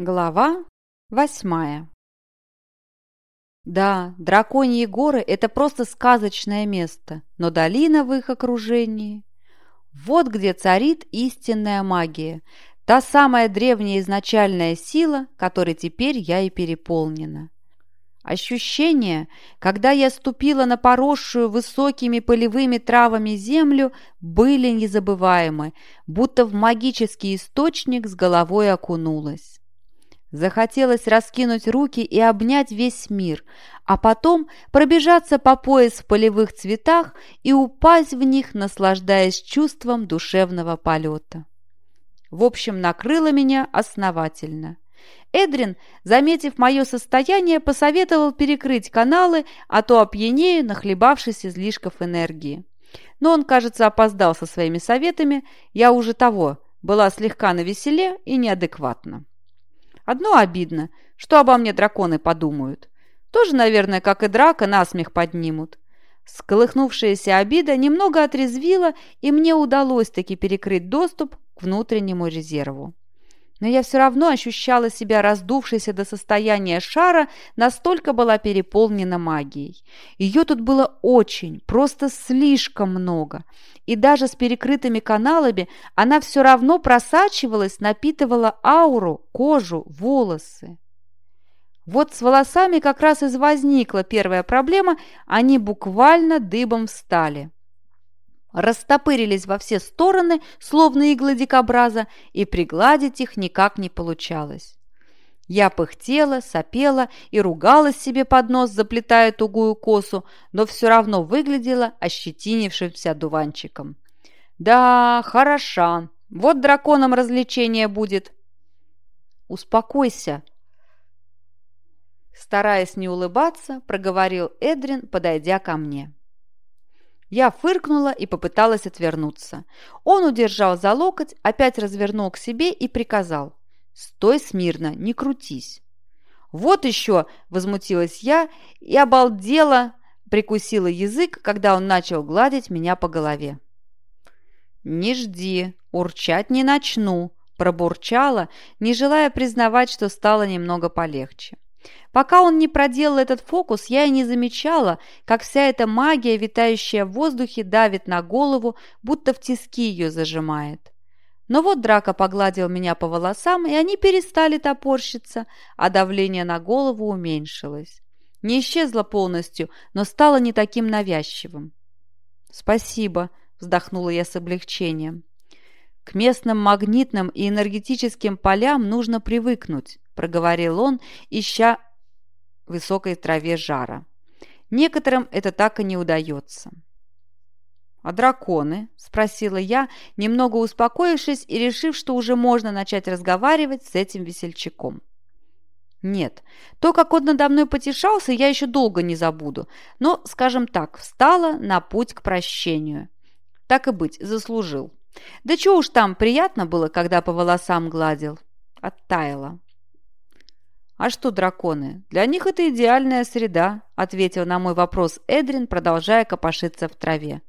Глава восьмая Да, драконьи горы – это просто сказочное место, но долина в их окружении – вот где царит истинная магия, та самая древняя изначальная сила, которой теперь я и переполнена. Ощущения, когда я ступила на поросшую высокими полевыми травами землю, были незабываемы, будто в магический источник с головой окунулась. Захотелось раскинуть руки и обнять весь мир, а потом пробежаться по пояс в полевых цветах и упасть в них, наслаждаясь чувством душевного полета. В общем, накрыло меня основательно. Эдрин, заметив мое состояние, посоветовал перекрыть каналы, а то опьянею, нахлебавшись излишков энергии. Но он, кажется, опоздал со своими советами, я уже того, была слегка навеселе и неадекватна. Одно обидно, что обо мне драконы подумают. Тоже, наверное, как и драка, насмех поднимут. Сколыхнувшаяся обида немного отрезвила, и мне удалось таки перекрыть доступ к внутреннему резерву но я все равно ощущала себя раздувшейся до состояния шара, настолько была переполнена магией. Ее тут было очень, просто слишком много. И даже с перекрытыми каналами она все равно просачивалась, напитывала ауру, кожу, волосы. Вот с волосами как раз и возникла первая проблема, они буквально дыбом встали растопырились во все стороны, словно иглы дикобраза, и пригладить их никак не получалось. Я пыхтела, сопела и ругалась себе под нос, заплетая тугую косу, но все равно выглядела ощетинившимся дуванчиком. «Да, хороша. Вот драконом развлечение будет». «Успокойся», Стараясь не улыбаться, проговорил Эдрин, подойдя ко мне. Я фыркнула и попыталась отвернуться. Он удержал за локоть, опять развернул к себе и приказал. «Стой смирно, не крутись». «Вот еще!» – возмутилась я и обалдела, прикусила язык, когда он начал гладить меня по голове. «Не жди, урчать не начну», – пробурчала, не желая признавать, что стало немного полегче. Пока он не проделал этот фокус, я и не замечала, как вся эта магия, витающая в воздухе, давит на голову, будто в тиски ее зажимает. Но вот Драка погладил меня по волосам, и они перестали топорщиться, а давление на голову уменьшилось. Не исчезло полностью, но стало не таким навязчивым. «Спасибо», — вздохнула я с облегчением. «К местным магнитным и энергетическим полям нужно привыкнуть», — проговорил он, ища высокой траве жара. Некоторым это так и не удается. «А драконы?» – спросила я, немного успокоившись и решив, что уже можно начать разговаривать с этим весельчаком. Нет, то, как он надо мной потешался, я еще долго не забуду, но, скажем так, встала на путь к прощению. Так и быть, заслужил. Да чего уж там, приятно было, когда по волосам гладил. Оттаяла. «А что драконы? Для них это идеальная среда», – ответил на мой вопрос Эдрин, продолжая копошиться в траве.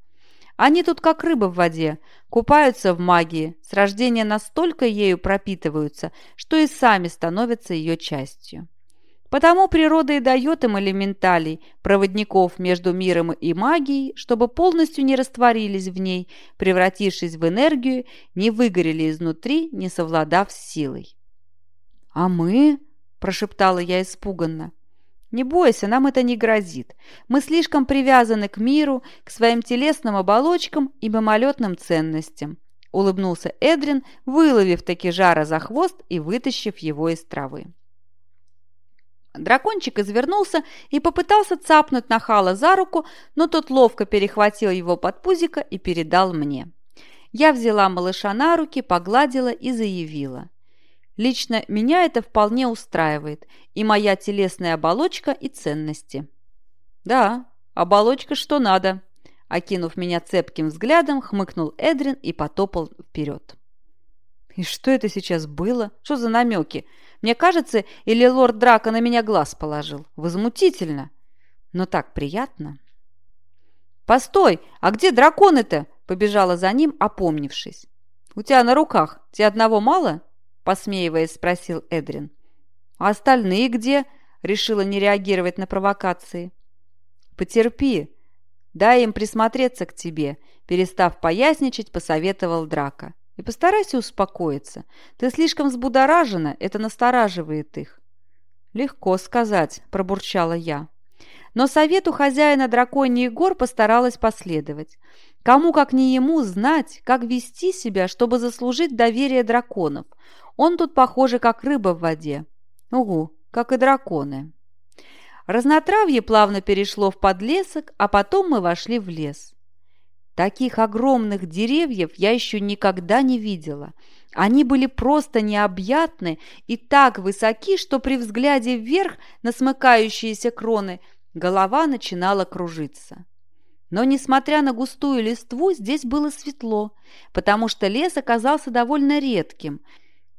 «Они тут как рыбы в воде, купаются в магии, с рождения настолько ею пропитываются, что и сами становятся ее частью. Потому природа и дает им элементалей, проводников между миром и магией, чтобы полностью не растворились в ней, превратившись в энергию, не выгорели изнутри, не совладав с силой». «А мы?» – прошептала я испуганно. «Не бойся, нам это не грозит. Мы слишком привязаны к миру, к своим телесным оболочкам и мимолетным ценностям», – улыбнулся Эдрин, выловив таки жара за хвост и вытащив его из травы. Дракончик извернулся и попытался цапнуть нахала за руку, но тот ловко перехватил его под пузико и передал мне. Я взяла малыша на руки, погладила и заявила. Лично меня это вполне устраивает, и моя телесная оболочка, и ценности. Да, оболочка что надо. Окинув меня цепким взглядом, хмыкнул Эдрин и потопал вперед. И что это сейчас было? Что за намеки? Мне кажется, или лорд Драка на меня глаз положил. Возмутительно. Но так приятно. «Постой! А где драконы-то?» Побежала за ним, опомнившись. «У тебя на руках. Тебе одного мало?» посмеиваясь, спросил Эдрин. А остальные где?» — решила не реагировать на провокации. «Потерпи, дай им присмотреться к тебе», — перестав поясничать, посоветовал Драка. «И постарайся успокоиться. Ты слишком взбудоражена, это настораживает их». «Легко сказать», — пробурчала я. Но совету хозяина драконьих гор постаралась последовать. Кому, как не ему, знать, как вести себя, чтобы заслужить доверие драконов. Он тут, похоже, как рыба в воде. Угу, как и драконы. Разнотравье плавно перешло в подлесок, а потом мы вошли в лес. Таких огромных деревьев я еще никогда не видела. Они были просто необъятны и так высоки, что при взгляде вверх на смыкающиеся кроны голова начинала кружиться. Но, несмотря на густую листву, здесь было светло, потому что лес оказался довольно редким,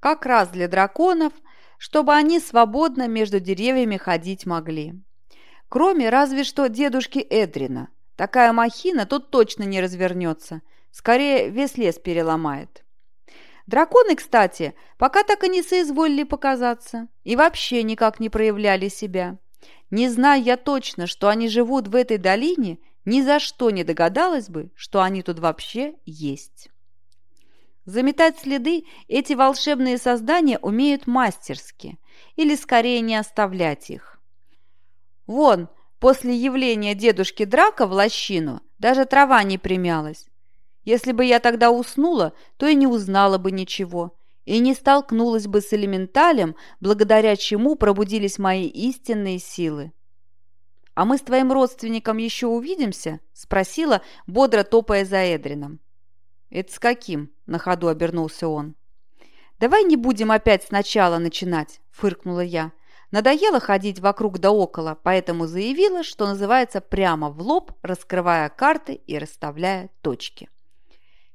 как раз для драконов, чтобы они свободно между деревьями ходить могли. Кроме разве что дедушки Эдрина. Такая махина тут точно не развернется, скорее весь лес переломает. Драконы, кстати, пока так и не соизволили показаться и вообще никак не проявляли себя. Не зная я точно, что они живут в этой долине, ни за что не догадалась бы, что они тут вообще есть. Заметать следы эти волшебные создания умеют мастерски, или скорее не оставлять их. Вон, после явления дедушки Драка в лощину даже трава не примялась. Если бы я тогда уснула, то и не узнала бы ничего, и не столкнулась бы с элементалем, благодаря чему пробудились мои истинные силы. «А мы с твоим родственником еще увидимся?» – спросила, бодро топая за Эдрином. «Это с каким?» – на ходу обернулся он. «Давай не будем опять сначала начинать», – фыркнула я. Надоело ходить вокруг да около, поэтому заявила, что называется прямо в лоб, раскрывая карты и расставляя точки.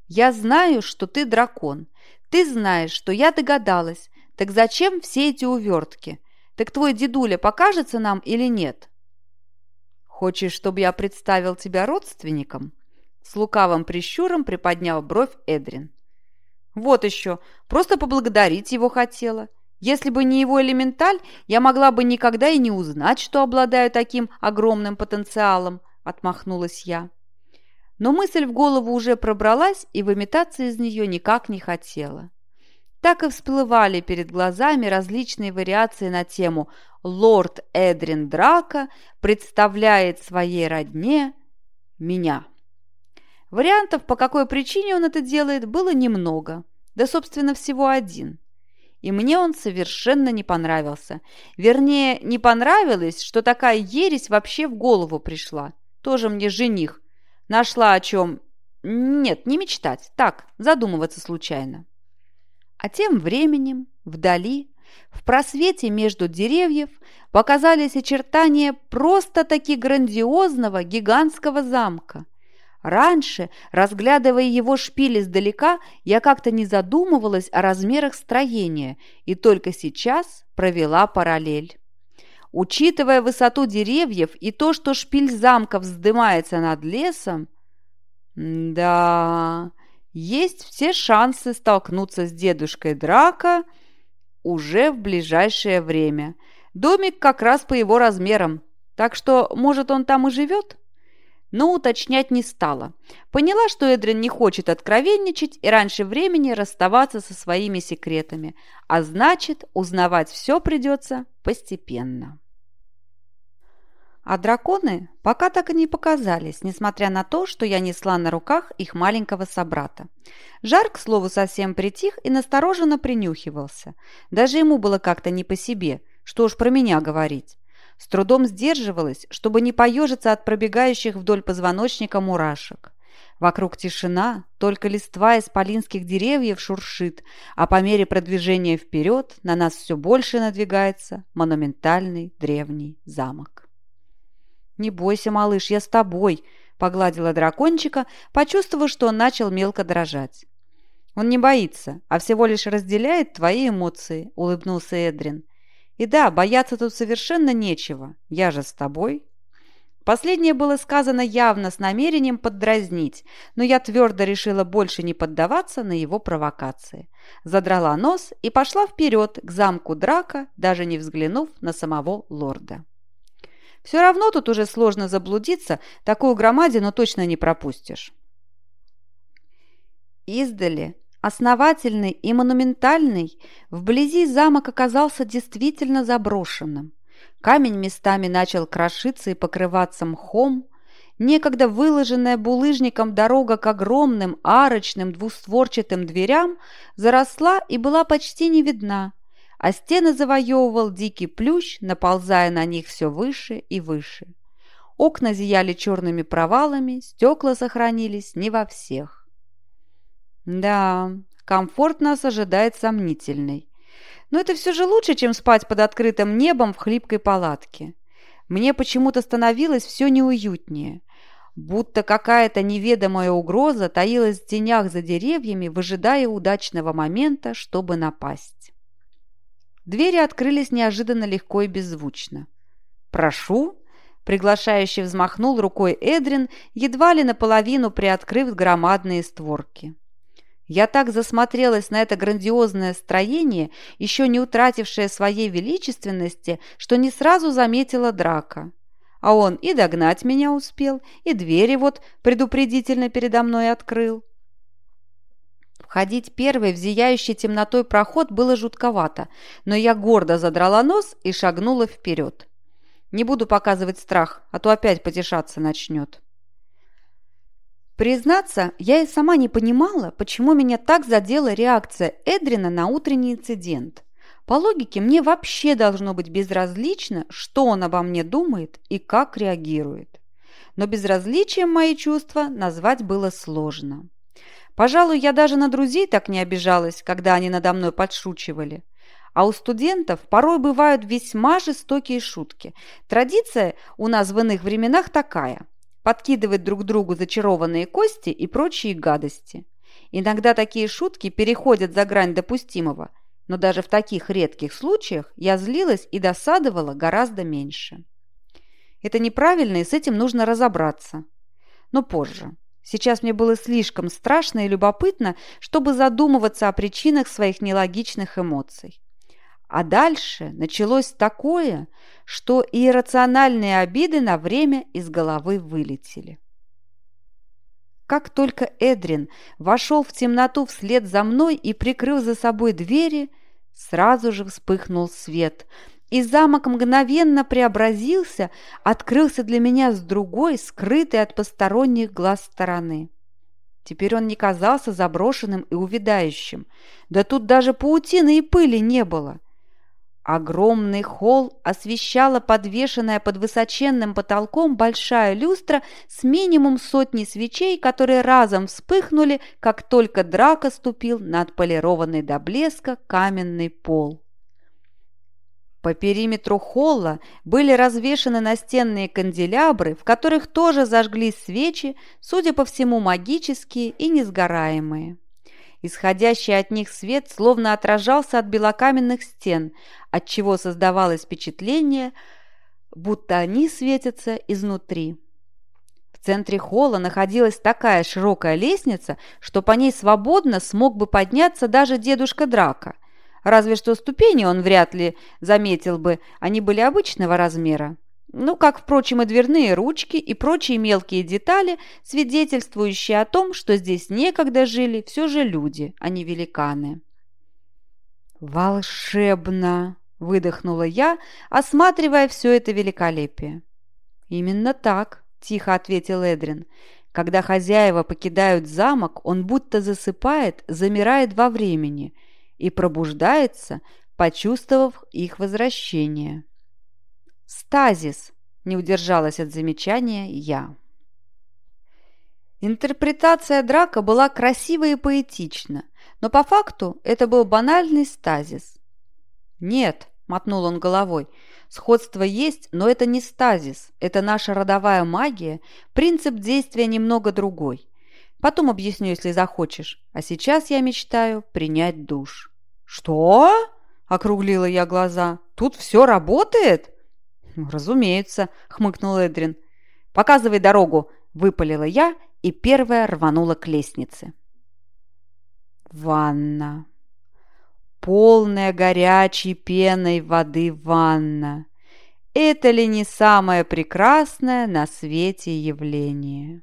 «Я знаю, что ты дракон. Ты знаешь, что я догадалась. Так зачем все эти увертки? Так твой дедуля покажется нам или нет?» «Хочешь, чтобы я представил тебя родственником?» С лукавым прищуром приподнял бровь Эдрин. «Вот еще, просто поблагодарить его хотела. Если бы не его элементаль, я могла бы никогда и не узнать, что обладаю таким огромным потенциалом», — отмахнулась я. Но мысль в голову уже пробралась и выметаться из нее никак не хотела. Так и всплывали перед глазами различные вариации на тему «Лорд Эдрин Драка представляет своей родне меня». Вариантов, по какой причине он это делает, было немного, да, собственно, всего один. И мне он совершенно не понравился. Вернее, не понравилось, что такая ересь вообще в голову пришла. Тоже мне жених. Нашла о чем... Нет, не мечтать, так, задумываться случайно. А тем временем, вдали, в просвете между деревьев, показались очертания просто-таки грандиозного гигантского замка. Раньше, разглядывая его шпиль издалека, я как-то не задумывалась о размерах строения и только сейчас провела параллель. Учитывая высоту деревьев и то, что шпиль замка вздымается над лесом, да, есть все шансы столкнуться с дедушкой Драка уже в ближайшее время. Домик как раз по его размерам, так что, может, он там и живет? Но уточнять не стала. Поняла, что Эдрин не хочет откровенничать и раньше времени расставаться со своими секретами, а значит, узнавать все придется постепенно. А драконы пока так и не показались, несмотря на то, что я несла на руках их маленького собрата. Жар, к слову, совсем притих и настороженно принюхивался. Даже ему было как-то не по себе, что уж про меня говорить. С трудом сдерживалась, чтобы не поежиться от пробегающих вдоль позвоночника мурашек. Вокруг тишина, только листва из полинских деревьев шуршит, а по мере продвижения вперед на нас все больше надвигается монументальный древний замок. «Не бойся, малыш, я с тобой», — погладила дракончика, почувствовав, что он начал мелко дрожать. «Он не боится, а всего лишь разделяет твои эмоции», — улыбнулся Эдрин. И да, бояться тут совершенно нечего. Я же с тобой. Последнее было сказано явно с намерением поддразнить, но я твердо решила больше не поддаваться на его провокации. Задрала нос и пошла вперед к замку Драка, даже не взглянув на самого лорда. Все равно тут уже сложно заблудиться, такую громадину точно не пропустишь. Издали, основательный и монументальный, вблизи замок оказался действительно заброшенным. Камень местами начал крошиться и покрываться мхом. Некогда выложенная булыжником дорога к огромным арочным двустворчатым дверям заросла и была почти не видна, а стены завоевывал дикий плющ, наползая на них все выше и выше. Окна зияли черными провалами, стекла сохранились не во всех. Да, комфорт нас ожидает сомнительный. Но это все же лучше, чем спать под открытым небом в хлипкой палатке. Мне почему-то становилось все неуютнее, будто какая-то неведомая угроза таилась в тенях за деревьями, выжидая удачного момента, чтобы напасть. Двери открылись неожиданно легко и беззвучно. «Прошу!» – приглашающе взмахнул рукой Эдрин, едва ли наполовину приоткрыв громадные створки. Я так засмотрелась на это грандиозное строение, еще не утратившее своей величественности, что не сразу заметила драка. А он и догнать меня успел, и двери вот предупредительно передо мной открыл. Входить первой в зияющий темнотой проход было жутковато, но я гордо задрала нос и шагнула вперед. Не буду показывать страх, а то опять потешаться начнет. Признаться, я и сама не понимала, почему меня так задела реакция Эдрина на утренний инцидент. По логике, мне вообще должно быть безразлично, что он обо мне думает и как реагирует. Но безразличием мои чувства назвать было сложно. Пожалуй, я даже на друзей так не обижалась, когда они надо мной подшучивали. А у студентов порой бывают весьма жестокие шутки. Традиция у нас в иных временах такая – подкидывать друг другу зачарованные кости и прочие гадости. Иногда такие шутки переходят за грань допустимого, но даже в таких редких случаях я злилась и досадовала гораздо меньше. Это неправильно, и с этим нужно разобраться. Но позже. Сейчас мне было слишком страшно и любопытно, чтобы задумываться о причинах своих нелогичных эмоций. А дальше началось такое, что иррациональные обиды на время из головы вылетели. Как только Эдрин вошел в темноту вслед за мной и прикрыл за собой двери, сразу же вспыхнул свет, и замок мгновенно преобразился, открылся для меня с другой, скрытой от посторонних глаз стороны. Теперь он не казался заброшенным и увядающим. Да тут даже паутины и пыли не было. Огромный холл освещала подвешенная под высоченным потолком большая люстра с минимум сотни свечей, которые разом вспыхнули, как только драка ступил на отполированный до блеска каменный пол. По периметру холла были развешаны настенные канделябры, в которых тоже зажглись свечи, судя по всему, магические и несгораемые. Исходящий от них свет словно отражался от белокаменных стен, отчего создавалось впечатление, будто они светятся изнутри. В центре холла находилась такая широкая лестница, что по ней свободно смог бы подняться даже дедушка Драка. Разве что ступени он вряд ли заметил бы, они были обычного размера. Ну, как, впрочем, и дверные ручки и прочие мелкие детали, свидетельствующие о том, что здесь некогда жили все же люди, а не великаны. «Волшебно!» – выдохнула я, осматривая все это великолепие. «Именно так», – тихо ответил Эдрин. «Когда хозяева покидают замок, он будто засыпает, замирает во времени и пробуждается, почувствовав их возвращение». «Стазис!» – не удержалась от замечания я. Интерпретация драка была красива и поэтична, но по факту это был банальный стазис. «Нет», – мотнул он головой, – «сходство есть, но это не стазис, это наша родовая магия, принцип действия немного другой. Потом объясню, если захочешь, а сейчас я мечтаю принять душ». «Что?» – округлила я глаза. «Тут все работает?» «Разумеется», — хмыкнул Эдрин. Показывай дорогу!» – выпалила я и первая рванула к лестнице. Ванна. Полная горячей пеной воды ванна. Это ли не самое прекрасное на свете явление?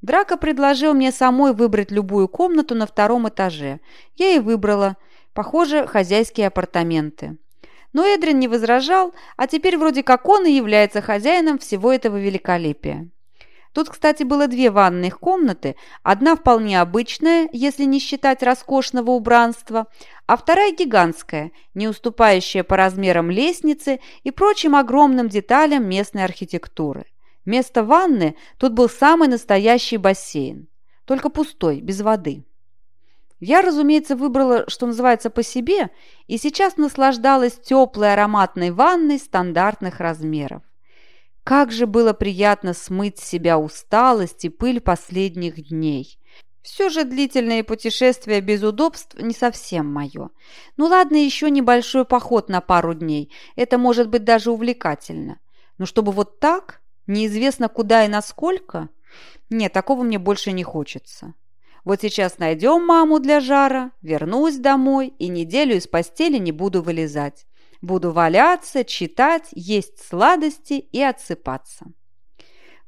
Драка предложил мне самой выбрать любую комнату на втором этаже. Я и выбрала. Похоже, хозяйские апартаменты. Но Эдрин не возражал, а теперь вроде как он и является хозяином всего этого великолепия. Тут, кстати, было две ванных комнаты, одна вполне обычная, если не считать роскошного убранства, а вторая гигантская, не уступающая по размерам лестницы и прочим огромным деталям местной архитектуры. Вместо ванны тут был самый настоящий бассейн, только пустой, без воды. Я, разумеется, выбрала, что называется, по себе, и сейчас наслаждалась теплой ароматной ванной стандартных размеров. Как же было приятно смыть с себя усталость и пыль последних дней. Все же длительные путешествия без удобств не совсем мое. Ну ладно, еще небольшой поход на пару дней. Это может быть даже увлекательно. Но чтобы вот так, неизвестно куда и насколько, нет, такого мне больше не хочется. Вот сейчас найдем маму для жара, вернусь домой и неделю из постели не буду вылезать. Буду валяться, читать, есть сладости и отсыпаться.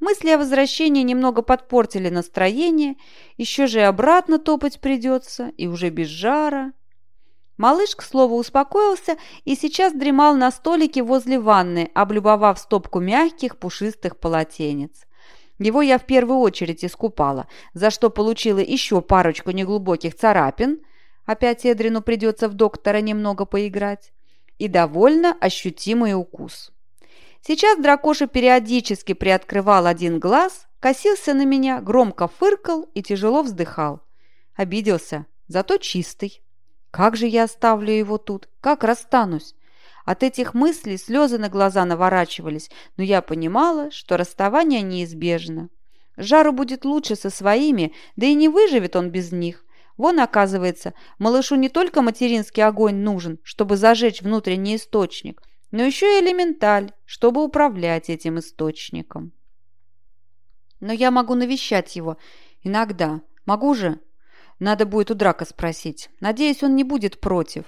Мысли о возвращении немного подпортили настроение, еще же и обратно топать придется, и уже без жара. Малыш, к слову, успокоился и сейчас дремал на столике возле ванны, облюбовав стопку мягких пушистых полотенец. Его я в первую очередь искупала, за что получила еще парочку неглубоких царапин. Опять Эдрину придется в доктора немного поиграть и довольно ощутимый укус. Сейчас дракоша периодически приоткрывал один глаз, косился на меня, громко фыркал и тяжело вздыхал. Обиделся, зато чистый. Как же я оставлю его тут? Как расстанусь? От этих мыслей слезы на глаза наворачивались, но я понимала, что расставание неизбежно. Жару будет лучше со своими, да и не выживет он без них. Вон, оказывается, малышу не только материнский огонь нужен, чтобы зажечь внутренний источник, но еще и элементаль, чтобы управлять этим источником. Но я могу навещать его. Иногда. Могу же? Надо будет у Драка спросить. Надеюсь, он не будет против.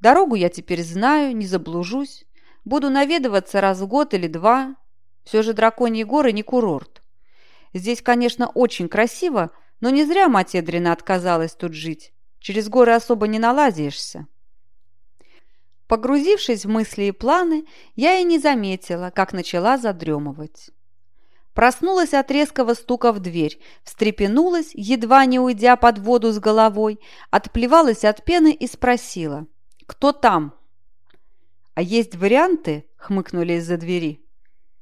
Дорогу я теперь знаю, не заблужусь. Буду наведываться раз в год или два. Все же Драконьи горы не курорт. Здесь, конечно, очень красиво, но не зря мать Эдрина отказалась тут жить. Через горы особо не налазишься. Погрузившись в мысли и планы, я и не заметила, как начала задремывать. Проснулась от резкого стука в дверь, встрепенулась, едва не уйдя под воду с головой, отплевалась от пены и спросила «Кто там?» «А есть варианты?» — хмыкнули из-за двери.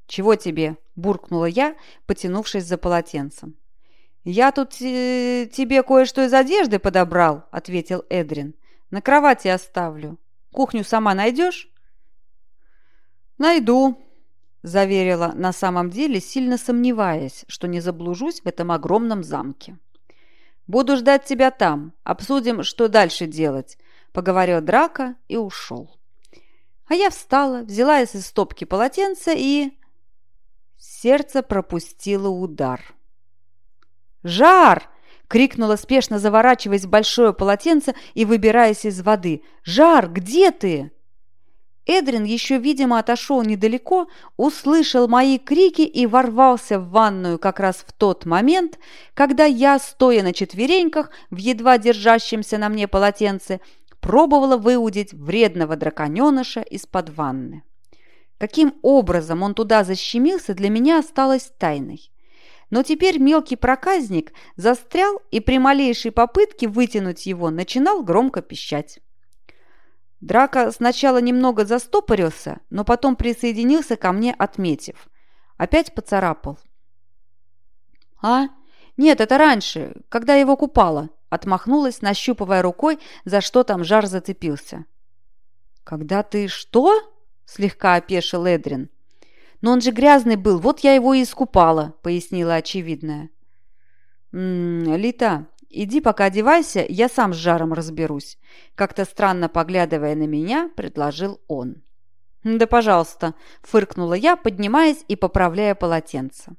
«Чего тебе?» – буркнула я, потянувшись за полотенцем. «Я тут э, тебе кое-что из одежды подобрал», – ответил Эдрин. «На кровати оставлю. Кухню сама найдешь?» «Найду», – заверила на самом деле, сильно сомневаясь, что не заблужусь в этом огромном замке. «Буду ждать тебя там. Обсудим, что дальше делать», – поговорил Драка и ушел. А я встала, взяла из стопки полотенца и... Сердце пропустило удар. «Жар!» — крикнула спешно, заворачиваясь в большое полотенце и выбираясь из воды. «Жар, где ты?» Эдрин еще, видимо, отошел недалеко, услышал мои крики и ворвался в ванную как раз в тот момент, когда я, стоя на четвереньках в едва держащемся на мне полотенце, пробовала выудить вредного драконеныша из-под ванны. Каким образом он туда защемился, для меня осталось тайной. Но теперь мелкий проказник застрял и при малейшей попытке вытянуть его начинал громко пищать. Драка сначала немного застопорился, но потом присоединился ко мне, отметив. Опять поцарапал. «А? Нет, это раньше, когда его купала», отмахнулась, нащупывая рукой, за что там жар зацепился. «Когда ты что?» – слегка опешил Эдрин. «Но он же грязный был, вот я его и искупала», – пояснила очевидная. «М-м, Лита, иди пока одевайся, я сам с жаром разберусь», – как-то странно поглядывая на меня, предложил он. «Да, пожалуйста», – фыркнула я, поднимаясь и поправляя полотенце.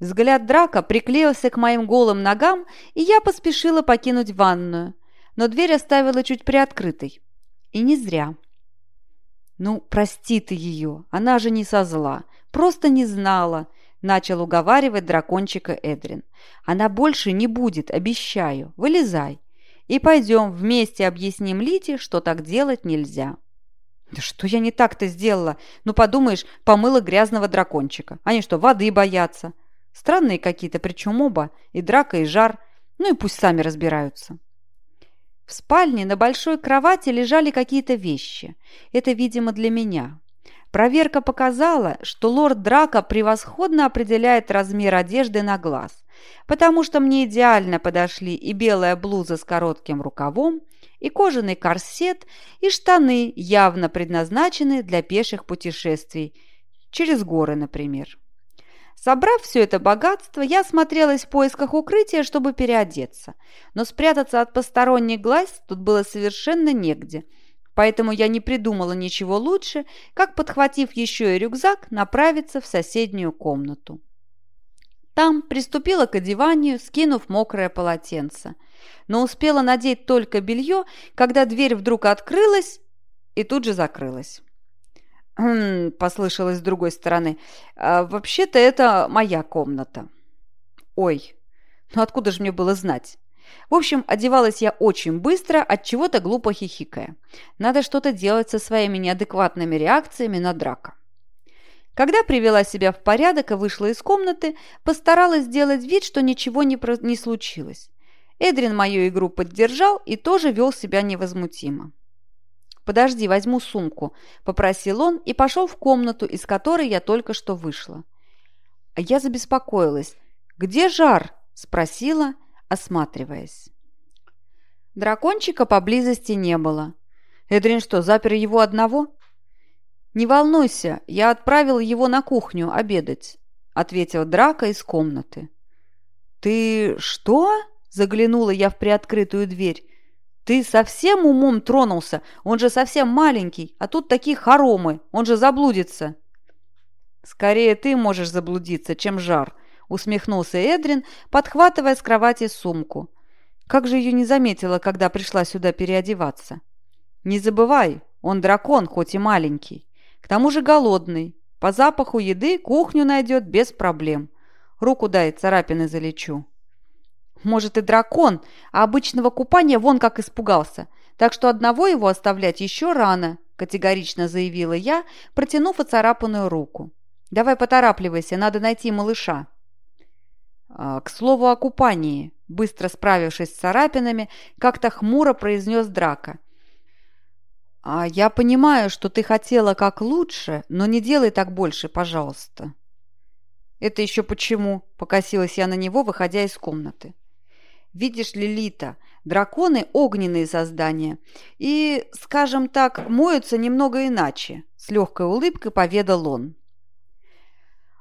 Взгляд Драка приклеился к моим голым ногам, и я поспешила покинуть ванную, но дверь оставила чуть приоткрытой. И не зря. «Ну, прости ты ее, она же не со зла, просто не знала», – начал уговаривать дракончика Эдрин. «Она больше не будет, обещаю. Вылезай. И пойдем вместе объясним Лите, что так делать нельзя». «Да что я не так-то сделала? Ну, подумаешь, помыла грязного дракончика. Они что, воды боятся?» Странные какие-то, причем оба, и драка, и жар. Ну и пусть сами разбираются. В спальне на большой кровати лежали какие-то вещи. Это, видимо, для меня. Проверка показала, что лорд Драка превосходно определяет размер одежды на глаз, потому что мне идеально подошли и белая блуза с коротким рукавом, и кожаный корсет, и штаны, явно предназначенные для пеших путешествий, через горы, например. Собрав все это богатство, я смотрелась в поисках укрытия, чтобы переодеться. Но спрятаться от посторонних глаз тут было совершенно негде. Поэтому я не придумала ничего лучше, как, подхватив еще и рюкзак, направиться в соседнюю комнату. Там приступила к одеванию, скинув мокрое полотенце. Но успела надеть только белье, когда дверь вдруг открылась и тут же закрылась. «Хм», – послышалось с другой стороны. «А, «Вообще-то это моя комната». «Ой, ну откуда же мне было знать?» В общем, одевалась я очень быстро, от чего-то глупо хихикая. Надо что-то делать со своими неадекватными реакциями на драка. Когда привела себя в порядок и вышла из комнаты, постаралась сделать вид, что ничего не, про... не случилось. Эдрин мою игру поддержал и тоже вел себя невозмутимо. «Подожди, возьму сумку», – попросил он и пошел в комнату, из которой я только что вышла. А я забеспокоилась. «Где жар?» – спросила, осматриваясь. Дракончика поблизости не было. Эдрин что, запер его одного? «Не волнуйся, я отправил его на кухню обедать», – ответил Драка из комнаты. «Ты что?» – заглянула я в приоткрытую дверь. «Ты совсем умом тронулся? Он же совсем маленький, а тут такие хоромы, он же заблудится». «Скорее ты можешь заблудиться, чем жар», — усмехнулся Эдрин, подхватывая с кровати сумку. «Как же ее не заметила, когда пришла сюда переодеваться?» «Не забывай, он дракон, хоть и маленький. К тому же голодный. По запаху еды кухню найдет без проблем. Руку дай, царапины залечу». Может и дракон, а обычного купания вон как испугался. Так что одного его оставлять еще рано, категорично заявила я, протянув оцарапанную руку. Давай поторапливайся, надо найти малыша. А, к слову о купании, быстро справившись с царапинами, как-то хмуро произнес Драка. «А я понимаю, что ты хотела как лучше, но не делай так больше, пожалуйста». «Это еще почему?» – покосилась я на него, выходя из комнаты. Видишь ли, Лита, драконы – огненные создания. И, скажем так, моются немного иначе, с легкой улыбкой поведал он.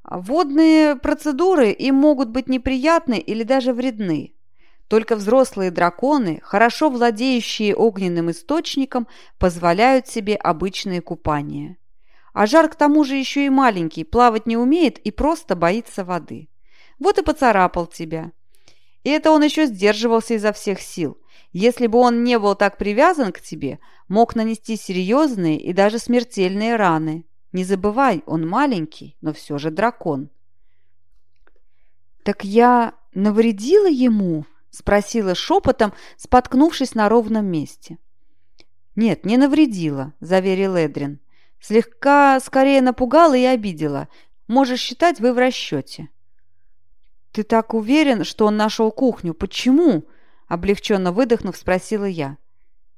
Водные процедуры им могут быть неприятны или даже вредны. Только взрослые драконы, хорошо владеющие огненным источником, позволяют себе обычные купания. А жар к тому же еще и маленький, плавать не умеет и просто боится воды. Вот и поцарапал тебя. И это он еще сдерживался изо всех сил. Если бы он не был так привязан к тебе, мог нанести серьезные и даже смертельные раны. Не забывай, он маленький, но все же дракон. «Так я навредила ему?» – спросила шепотом, споткнувшись на ровном месте. «Нет, не навредила», – заверил Эдрин. «Слегка скорее напугала и обидела. Можешь считать, вы в расчете». «Ты так уверен, что он нашел кухню? Почему?» Облегченно выдохнув, спросила я.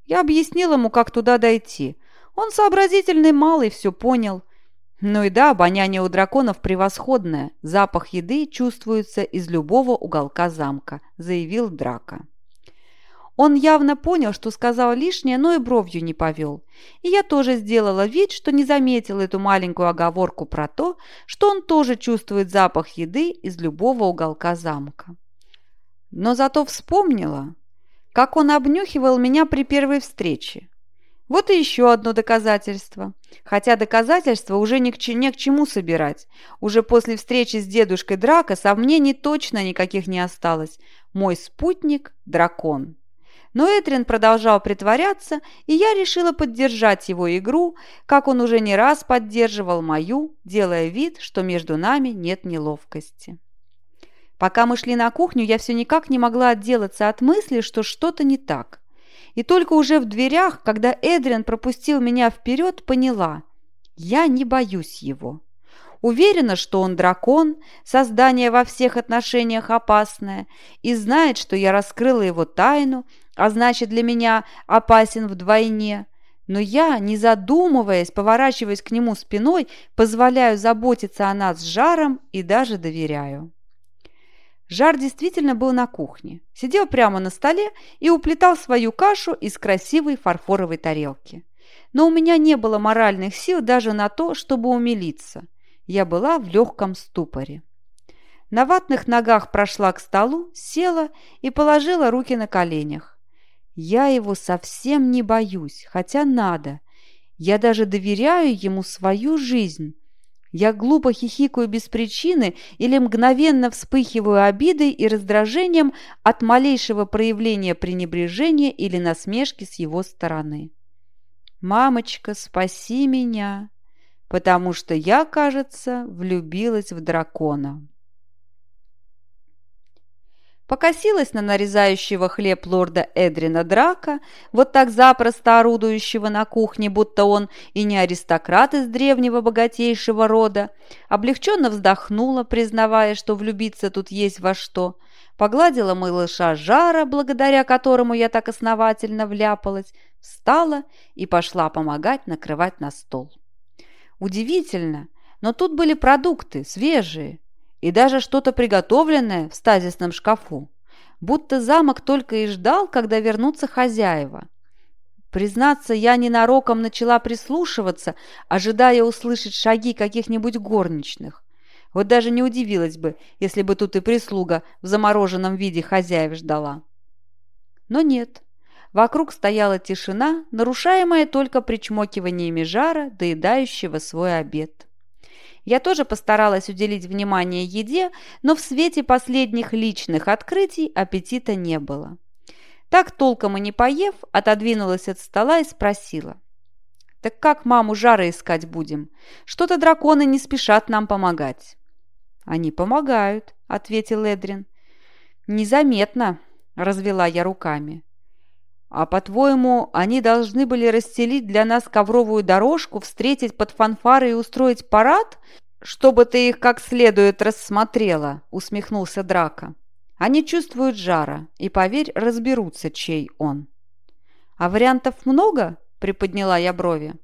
Я объяснил ему, как туда дойти. Он сообразительный малый, все понял. Ну и да, обоняние у драконов превосходное. Запах еды чувствуется из любого уголка замка, заявил Драка. Он явно понял, что сказал лишнее, но и бровью не повел. И я тоже сделала вид, что не заметила эту маленькую оговорку про то, что он тоже чувствует запах еды из любого уголка замка. Но зато вспомнила, как он обнюхивал меня при первой встрече. Вот и еще одно доказательство. Хотя доказательства уже ни к, не к чему собирать. Уже после встречи с дедушкой Драка сомнений точно никаких не осталось. Мой спутник – дракон. Но Этрин продолжал притворяться, и я решила поддержать его игру, как он уже не раз поддерживал мою, делая вид, что между нами нет неловкости. Пока мы шли на кухню, я все никак не могла отделаться от мысли, что что-то не так. И только уже в дверях, когда Эдриан пропустил меня вперед, поняла – я не боюсь его. Уверена, что он дракон, создание во всех отношениях опасное, и знает, что я раскрыла его тайну – а значит для меня опасен вдвойне. Но я, не задумываясь, поворачиваясь к нему спиной, позволяю заботиться о нас с жаром и даже доверяю. Жар действительно был на кухне, сидел прямо на столе и уплетал свою кашу из красивой фарфоровой тарелки. Но у меня не было моральных сил даже на то, чтобы умилиться. Я была в легком ступоре. На ватных ногах прошла к столу, села и положила руки на коленях. Я его совсем не боюсь, хотя надо. Я даже доверяю ему свою жизнь. Я глупо хихикаю без причины или мгновенно вспыхиваю обидой и раздражением от малейшего проявления пренебрежения или насмешки с его стороны. «Мамочка, спаси меня, потому что я, кажется, влюбилась в дракона» покосилась на нарезающего хлеб лорда Эдрина Драка, вот так запросто орудующего на кухне, будто он и не аристократ из древнего богатейшего рода, облегченно вздохнула, признавая, что влюбиться тут есть во что, погладила малыша Жара, благодаря которому я так основательно вляпалась, встала и пошла помогать накрывать на стол. Удивительно, но тут были продукты, свежие, и даже что-то приготовленное в стазисном шкафу, будто замок только и ждал, когда вернутся хозяева. Признаться, я ненароком начала прислушиваться, ожидая услышать шаги каких-нибудь горничных. Вот даже не удивилась бы, если бы тут и прислуга в замороженном виде хозяев ждала. Но нет. Вокруг стояла тишина, нарушаемая только причмокиваниями жара, доедающего свой обед. Я тоже постаралась уделить внимание еде, но в свете последних личных открытий аппетита не было. Так, толком и не поев, отодвинулась от стола и спросила. «Так как маму жара искать будем? Что-то драконы не спешат нам помогать». «Они помогают», — ответил Эдрин. «Незаметно», — развела я руками. «А по-твоему, они должны были расстелить для нас ковровую дорожку, встретить под фанфары и устроить парад, чтобы ты их как следует рассмотрела?» — усмехнулся Драка. «Они чувствуют жара, и, поверь, разберутся, чей он». «А вариантов много?» — приподняла я брови.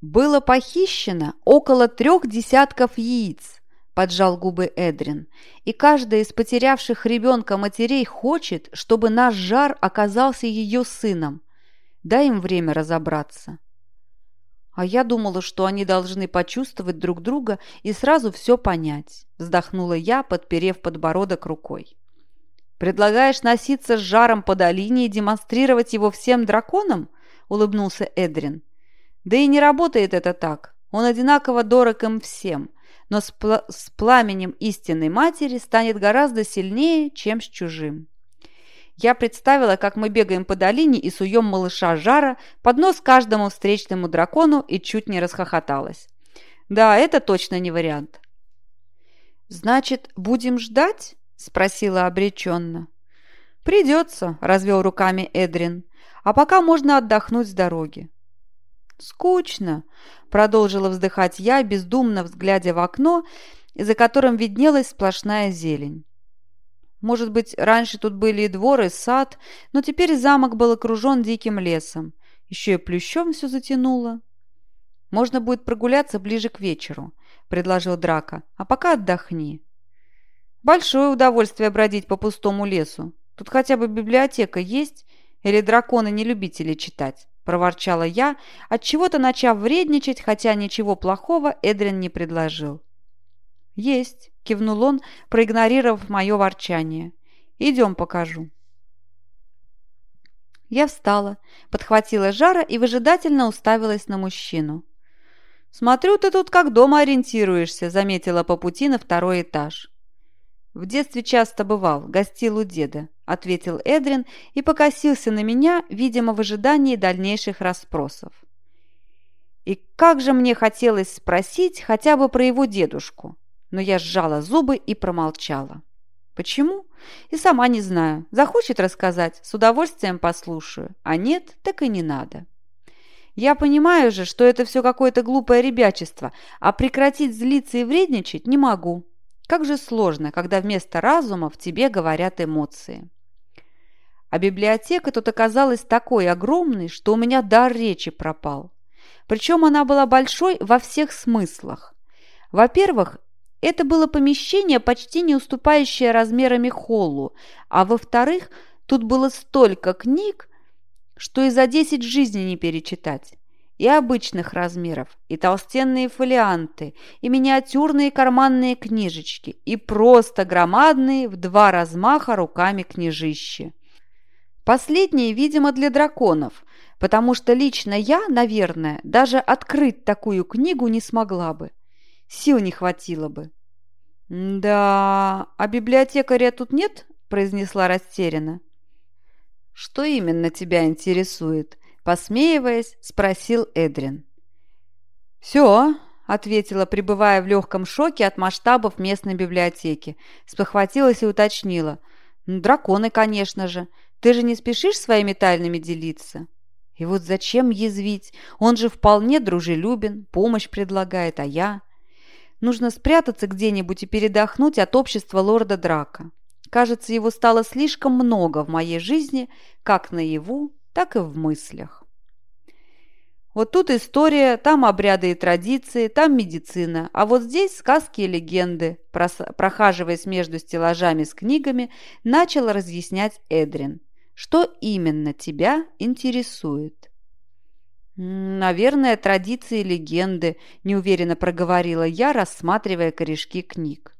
«Было похищено около трех десятков яиц», – поджал губы Эдрин. «И каждая из потерявших ребенка матерей хочет, чтобы наш жар оказался ее сыном. Дай им время разобраться». «А я думала, что они должны почувствовать друг друга и сразу все понять», – вздохнула я, подперев подбородок рукой. «Предлагаешь носиться с жаром по долине и демонстрировать его всем драконам?» – улыбнулся Эдрин. «Да и не работает это так. Он одинаково дорог им всем но с, пла с пламенем истинной матери станет гораздо сильнее, чем с чужим. Я представила, как мы бегаем по долине и суем малыша Жара под нос каждому встречному дракону и чуть не расхохоталась. Да, это точно не вариант. «Значит, будем ждать?» – спросила обреченно. «Придется», – развел руками Эдрин. «А пока можно отдохнуть с дороги». «Скучно», – продолжила вздыхать я, бездумно взглядя в окно, за которым виднелась сплошная зелень. Может быть, раньше тут были и двор, и сад, но теперь замок был окружен диким лесом. Еще и плющом все затянуло. «Можно будет прогуляться ближе к вечеру», – предложил Драка. «А пока отдохни». «Большое удовольствие бродить по пустому лесу. Тут хотя бы библиотека есть? Или драконы не любители читать?» – проворчала я, отчего-то начав вредничать, хотя ничего плохого Эдрин не предложил. «Есть», – кивнул он, проигнорировав мое ворчание. «Идем покажу». Я встала, подхватила жара и выжидательно уставилась на мужчину. «Смотрю, ты тут как дома ориентируешься», — заметила по пути на второй этаж. «В детстве часто бывал, гостил у деда», — ответил Эдрин и покосился на меня, видимо, в ожидании дальнейших расспросов. И как же мне хотелось спросить хотя бы про его дедушку, но я сжала зубы и промолчала. Почему? И сама не знаю. Захочет рассказать, с удовольствием послушаю, а нет, так и не надо. Я понимаю же, что это все какое-то глупое ребячество, а прекратить злиться и вредничать не могу. Как же сложно, когда вместо разума в тебе говорят эмоции. А библиотека тут оказалась такой огромной, что у меня дар речи пропал. Причем она была большой во всех смыслах. Во-первых, это было помещение, почти не уступающее размерами холлу, а во-вторых, тут было столько книг, что и за десять жизней не перечитать. И обычных размеров, и толстенные фолианты, и миниатюрные карманные книжечки, и просто громадные в два размаха руками книжищи. Последние, видимо, для драконов, потому что лично я, наверное, даже открыть такую книгу не смогла бы. Сил не хватило бы. «Да, а библиотекаря тут нет?» – произнесла растерянно. «Что именно тебя интересует?» – посмеиваясь, спросил Эдрин. «Все», – ответила, пребывая в легком шоке от масштабов местной библиотеки. Спохватилась и уточнила. «Драконы, конечно же. Ты же не спешишь своими тайнами делиться?» И вот зачем язвить? Он же вполне дружелюбен, помощь предлагает, а я... Нужно спрятаться где-нибудь и передохнуть от общества лорда Драка. Кажется, его стало слишком много в моей жизни, как наяву, так и в мыслях. Вот тут история, там обряды и традиции, там медицина, а вот здесь сказки и легенды, прохаживаясь между стеллажами с книгами, начал разъяснять Эдрин. Что именно тебя интересует? «Наверное, традиции и легенды», – неуверенно проговорила я, рассматривая корешки книг.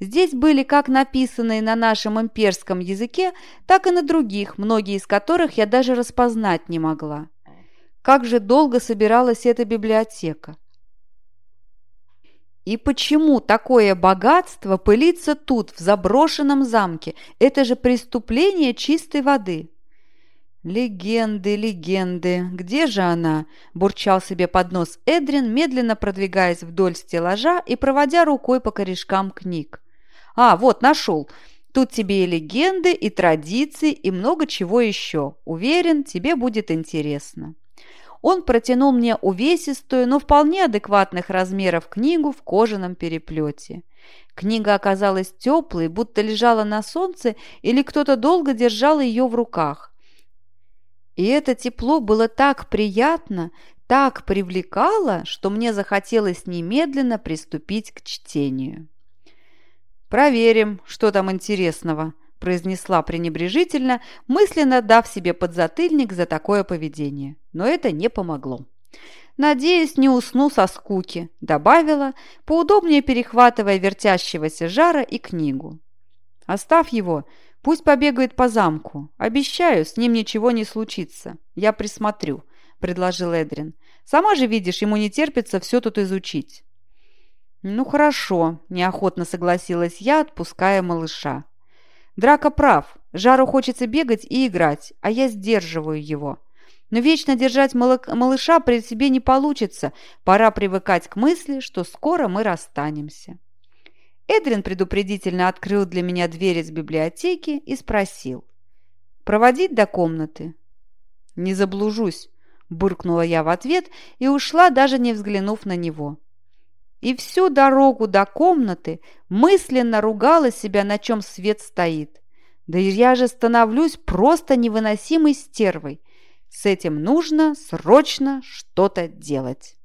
Здесь были как написанные на нашем имперском языке, так и на других, многие из которых я даже распознать не могла. Как же долго собиралась эта библиотека? И почему такое богатство пылится тут, в заброшенном замке? Это же преступление чистой воды. «Легенды, легенды, где же она?» – бурчал себе под нос Эдрин, медленно продвигаясь вдоль стеллажа и проводя рукой по корешкам книг. «А, вот, нашел. Тут тебе и легенды, и традиции, и много чего еще. Уверен, тебе будет интересно». Он протянул мне увесистую, но вполне адекватных размеров книгу в кожаном переплете. Книга оказалась теплой, будто лежала на солнце или кто-то долго держал ее в руках. И это тепло было так приятно, так привлекало, что мне захотелось немедленно приступить к чтению. «Проверим, что там интересного», – произнесла пренебрежительно, мысленно дав себе подзатыльник за такое поведение. Но это не помогло. «Надеюсь, не усну со скуки», – добавила, поудобнее перехватывая вертящегося жара и книгу. «Оставь его, Пусть побегает по замку. Обещаю, с ним ничего не случится. Я присмотрю», — предложил Эдрин. «Сама же видишь, ему не терпится все тут изучить». «Ну хорошо», – неохотно согласилась я, отпуская малыша. «Драка прав. Жару хочется бегать и играть, а я сдерживаю его. Но вечно держать малыша при себе не получится. Пора привыкать к мысли, что скоро мы расстанемся». Эдрин предупредительно открыл для меня дверь из библиотеки и спросил. «Проводить до комнаты?» «Не заблужусь», – буркнула я в ответ и ушла, даже не взглянув на него. И всю дорогу до комнаты мысленно ругала себя, на чем свет стоит. Да я же становлюсь просто невыносимой стервой. С этим нужно срочно что-то делать.